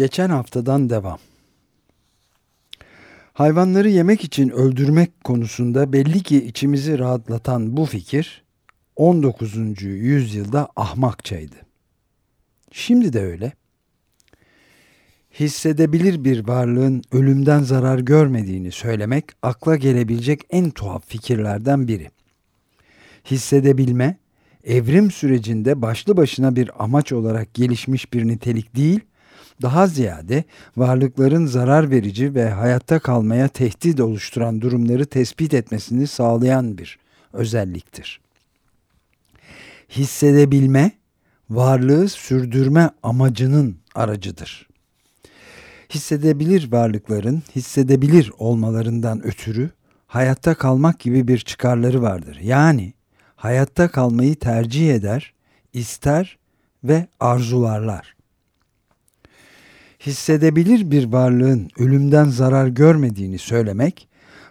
Geçen haftadan devam. Hayvanları yemek için öldürmek konusunda belli ki içimizi rahatlatan bu fikir 19. yüzyılda ahmakçaydı. Şimdi de öyle. Hissedebilir bir varlığın ölümden zarar görmediğini söylemek akla gelebilecek en tuhaf fikirlerden biri. Hissedebilme, evrim sürecinde başlı başına bir amaç olarak gelişmiş bir nitelik değil, daha ziyade varlıkların zarar verici ve hayatta kalmaya tehdit oluşturan durumları tespit etmesini sağlayan bir özelliktir. Hissedebilme, varlığı sürdürme amacının aracıdır. Hissedebilir varlıkların hissedebilir olmalarından ötürü hayatta kalmak gibi bir çıkarları vardır. Yani hayatta kalmayı tercih eder, ister ve arzularlar hissedebilir bir varlığın ölümden zarar görmediğini söylemek,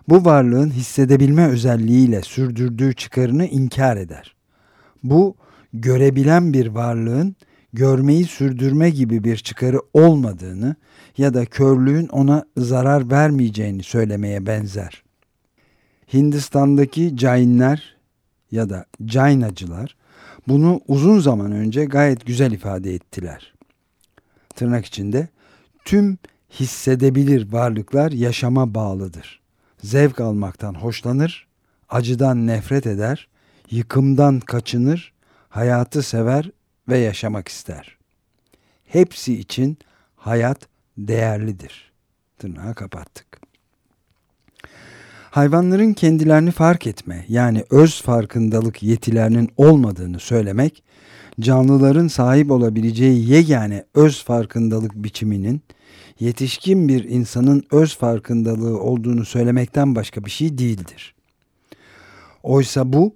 bu varlığın hissedebilme özelliğiyle sürdürdüğü çıkarını inkar eder. Bu, görebilen bir varlığın görmeyi sürdürme gibi bir çıkarı olmadığını ya da körlüğün ona zarar vermeyeceğini söylemeye benzer. Hindistan'daki Jainler ya da Jainacılar bunu uzun zaman önce gayet güzel ifade ettiler. Tırnak içinde tüm hissedebilir varlıklar yaşama bağlıdır. Zevk almaktan hoşlanır, acıdan nefret eder, yıkımdan kaçınır, hayatı sever ve yaşamak ister. Hepsi için hayat değerlidir. Tırnağı kapattık. Hayvanların kendilerini fark etme yani öz farkındalık yetilerinin olmadığını söylemek, canlıların sahip olabileceği yegane öz farkındalık biçiminin yetişkin bir insanın öz farkındalığı olduğunu söylemekten başka bir şey değildir. Oysa bu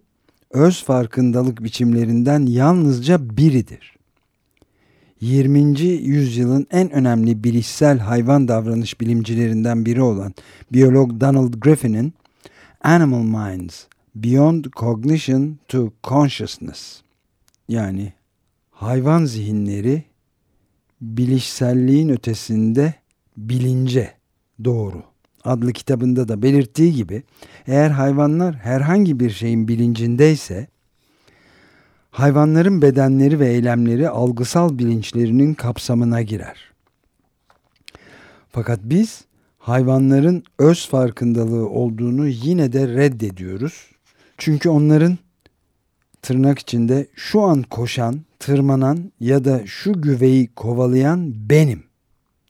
öz farkındalık biçimlerinden yalnızca biridir. 20. yüzyılın en önemli bilişsel hayvan davranış bilimcilerinden biri olan biyolog Donald Griffin'in Animal Minds Beyond Cognition to Consciousness yani hayvan zihinleri bilişselliğin ötesinde bilince doğru adlı kitabında da belirttiği gibi eğer hayvanlar herhangi bir şeyin bilincindeyse hayvanların bedenleri ve eylemleri algısal bilinçlerinin kapsamına girer. Fakat biz hayvanların öz farkındalığı olduğunu yine de reddediyoruz. Çünkü onların tırnak içinde şu an koşan, tırmanan ya da şu güveyi kovalayan benim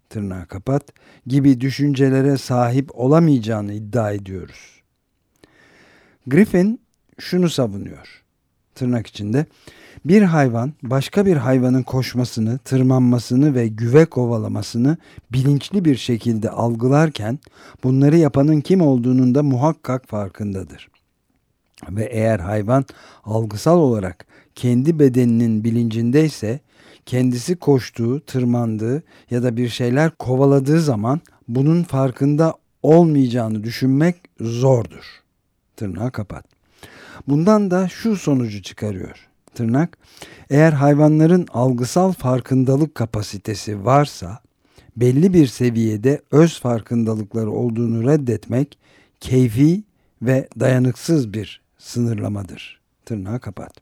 tırnağı kapat gibi düşüncelere sahip olamayacağını iddia ediyoruz. Griffin şunu savunuyor. Tırnak içinde bir hayvan başka bir hayvanın koşmasını, tırmanmasını ve güve kovalamasını bilinçli bir şekilde algılarken bunları yapanın kim olduğunun da muhakkak farkındadır. Ve eğer hayvan algısal olarak kendi bedeninin bilincindeyse kendisi koştuğu, tırmandığı ya da bir şeyler kovaladığı zaman bunun farkında olmayacağını düşünmek zordur. Tırnağı kapat. Bundan da şu sonucu çıkarıyor. Tırnak, eğer hayvanların algısal farkındalık kapasitesi varsa, belli bir seviyede öz farkındalıkları olduğunu reddetmek keyfi ve dayanıksız bir sınırlamadır. Tırnağı kapat.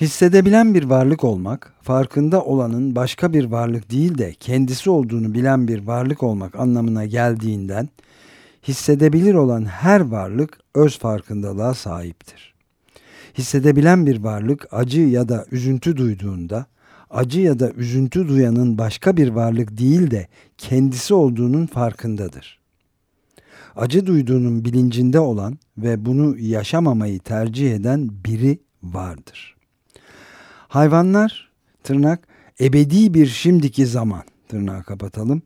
Hissedebilen bir varlık olmak, farkında olanın başka bir varlık değil de kendisi olduğunu bilen bir varlık olmak anlamına geldiğinden, hissedebilir olan her varlık öz farkındalığa sahiptir. Hissedebilen bir varlık acı ya da üzüntü duyduğunda, acı ya da üzüntü duyanın başka bir varlık değil de kendisi olduğunun farkındadır acı duyduğunun bilincinde olan ve bunu yaşamamayı tercih eden biri vardır. Hayvanlar tırnak ebedi bir şimdiki zaman tırnağı kapatalım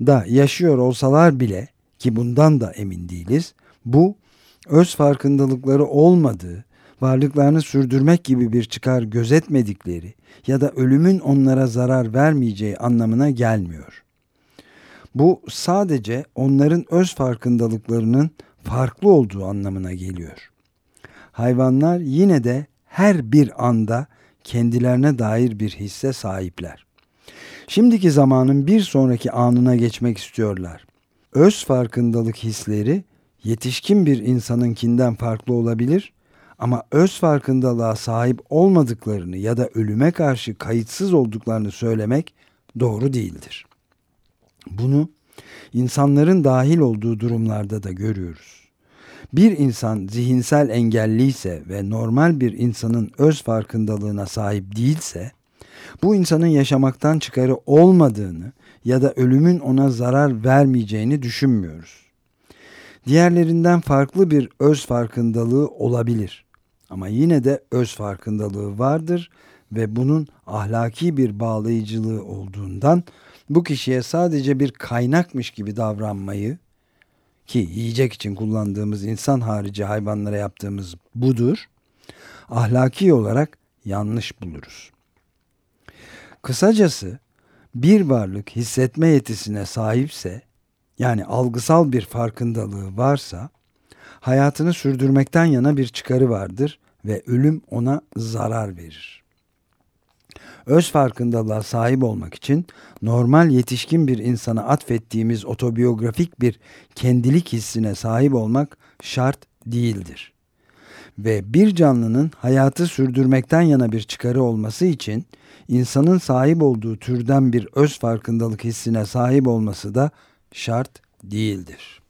da yaşıyor olsalar bile ki bundan da emin değiliz. Bu öz farkındalıkları olmadığı, varlıklarını sürdürmek gibi bir çıkar gözetmedikleri ya da ölümün onlara zarar vermeyeceği anlamına gelmiyor. Bu sadece onların öz farkındalıklarının farklı olduğu anlamına geliyor. Hayvanlar yine de her bir anda kendilerine dair bir hisse sahipler. Şimdiki zamanın bir sonraki anına geçmek istiyorlar. Öz farkındalık hisleri yetişkin bir insanınkinden farklı olabilir ama öz farkındalığa sahip olmadıklarını ya da ölüme karşı kayıtsız olduklarını söylemek doğru değildir. Bunu insanların dahil olduğu durumlarda da görüyoruz. Bir insan zihinsel engelliyse ve normal bir insanın öz farkındalığına sahip değilse, bu insanın yaşamaktan çıkarı olmadığını ya da ölümün ona zarar vermeyeceğini düşünmüyoruz. Diğerlerinden farklı bir öz farkındalığı olabilir. Ama yine de öz farkındalığı vardır ve bunun ahlaki bir bağlayıcılığı olduğundan bu kişiye sadece bir kaynakmış gibi davranmayı ki yiyecek için kullandığımız insan harici hayvanlara yaptığımız budur. Ahlaki olarak yanlış buluruz. Kısacası bir varlık hissetme yetisine sahipse yani algısal bir farkındalığı varsa hayatını sürdürmekten yana bir çıkarı vardır ve ölüm ona zarar verir. Öz farkındalığa sahip olmak için normal yetişkin bir insana atfettiğimiz otobiyografik bir kendilik hissine sahip olmak şart değildir. Ve bir canlının hayatı sürdürmekten yana bir çıkarı olması için insanın sahip olduğu türden bir öz farkındalık hissine sahip olması da şart değildir.